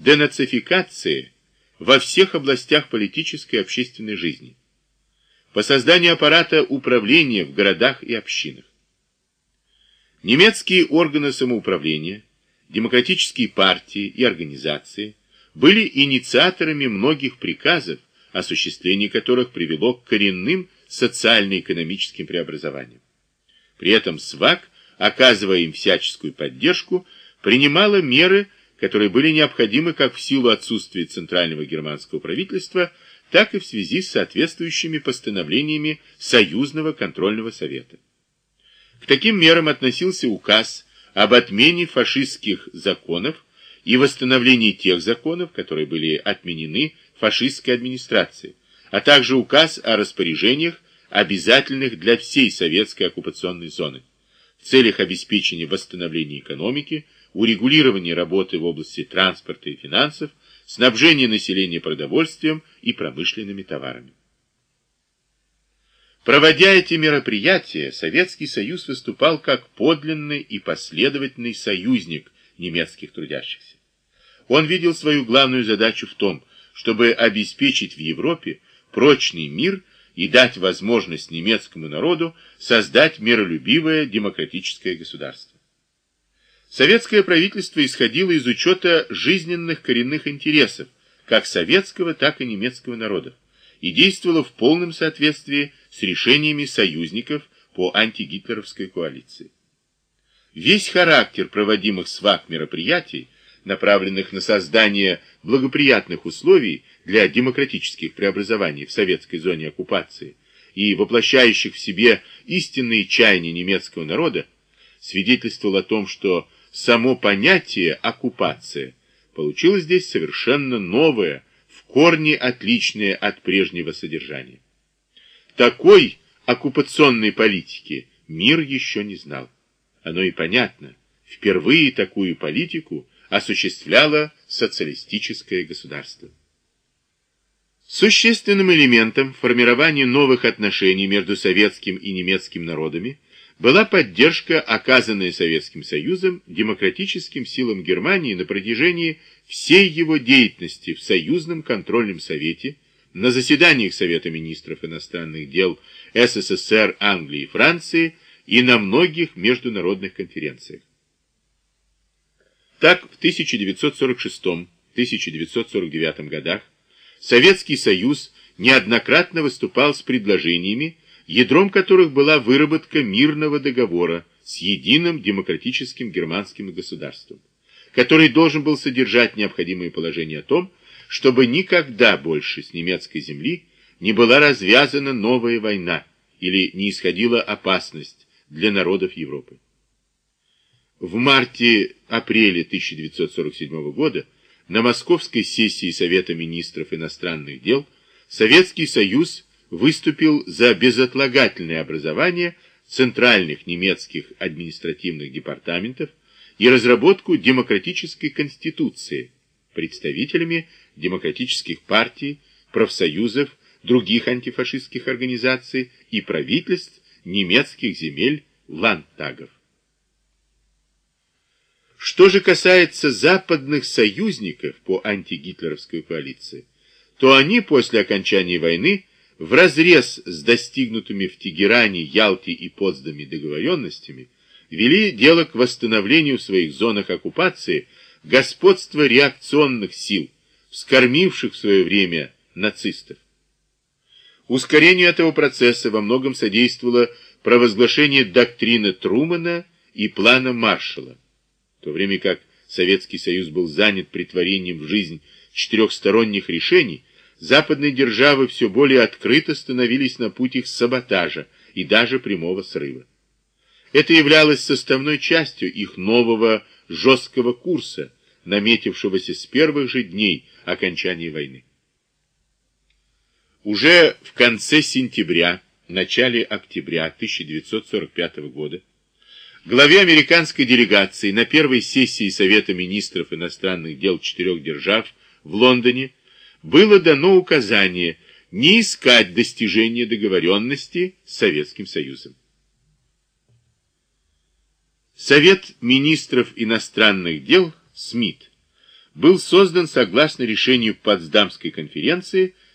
денацификации во всех областях политической и общественной жизни, по созданию аппарата управления в городах и общинах. Немецкие органы самоуправления, демократические партии и организации были инициаторами многих приказов, осуществление которых привело к коренным социально-экономическим преобразованиям. При этом СВАК, оказывая им всяческую поддержку, принимала меры, которые были необходимы как в силу отсутствия центрального германского правительства, так и в связи с соответствующими постановлениями Союзного контрольного совета. К таким мерам относился указ об отмене фашистских законов и восстановлении тех законов, которые были отменены фашистской администрацией, а также указ о распоряжениях, обязательных для всей советской оккупационной зоны, в целях обеспечения восстановления экономики, урегулирования работы в области транспорта и финансов, снабжения населения продовольствием и промышленными товарами. Проводя эти мероприятия, Советский Союз выступал как подлинный и последовательный союзник немецких трудящихся. Он видел свою главную задачу в том, чтобы обеспечить в Европе прочный мир и дать возможность немецкому народу создать миролюбивое демократическое государство. Советское правительство исходило из учета жизненных коренных интересов как советского, так и немецкого народов и действовало в полном соответствии с решениями союзников по антигитлеровской коалиции. Весь характер проводимых СВАК мероприятий, направленных на создание благоприятных условий для демократических преобразований в советской зоне оккупации и воплощающих в себе истинные чаяния немецкого народа, свидетельствовал о том, что само понятие «оккупация» получило здесь совершенно новое, в корне отличное от прежнего содержания. Такой оккупационной политики мир еще не знал. Оно и понятно. Впервые такую политику осуществляло социалистическое государство. Существенным элементом формирования новых отношений между советским и немецким народами была поддержка, оказанная Советским Союзом демократическим силам Германии на протяжении всей его деятельности в Союзном контрольном совете, на заседаниях Совета министров иностранных дел СССР, Англии и Франции и на многих международных конференциях. Так, в 1946-1949 годах Советский Союз неоднократно выступал с предложениями, ядром которых была выработка мирного договора с единым демократическим германским государством, который должен был содержать необходимые положения о том, чтобы никогда больше с немецкой земли не была развязана новая война или не исходила опасность для народов Европы. В марте-апреле 1947 года на московской сессии Совета министров иностранных дел Советский Союз выступил за безотлагательное образование центральных немецких административных департаментов и разработку демократической конституции представителями демократических партий, профсоюзов, других антифашистских организаций и правительств немецких земель ландтагов. Что же касается западных союзников по антигитлеровской коалиции, то они после окончания войны вразрез с достигнутыми в Тегеране, Ялте и Потсдаме договоренностями вели дело к восстановлению в своих зонах оккупации господства реакционных сил, вскормивших в свое время нацистов. Ускорению этого процесса во многом содействовало провозглашение доктрины Трумана и плана Маршалла в то время как Советский Союз был занят притворением в жизнь четырехсторонних решений, западные державы все более открыто становились на путь их саботажа и даже прямого срыва. Это являлось составной частью их нового жесткого курса, наметившегося с первых же дней окончания войны. Уже в конце сентября, начале октября 1945 года Главе американской делегации на первой сессии Совета министров иностранных дел четырех держав в Лондоне было дано указание не искать достижения договоренности с Советским Союзом. Совет министров иностранных дел СМИТ был создан согласно решению Потсдамской конференции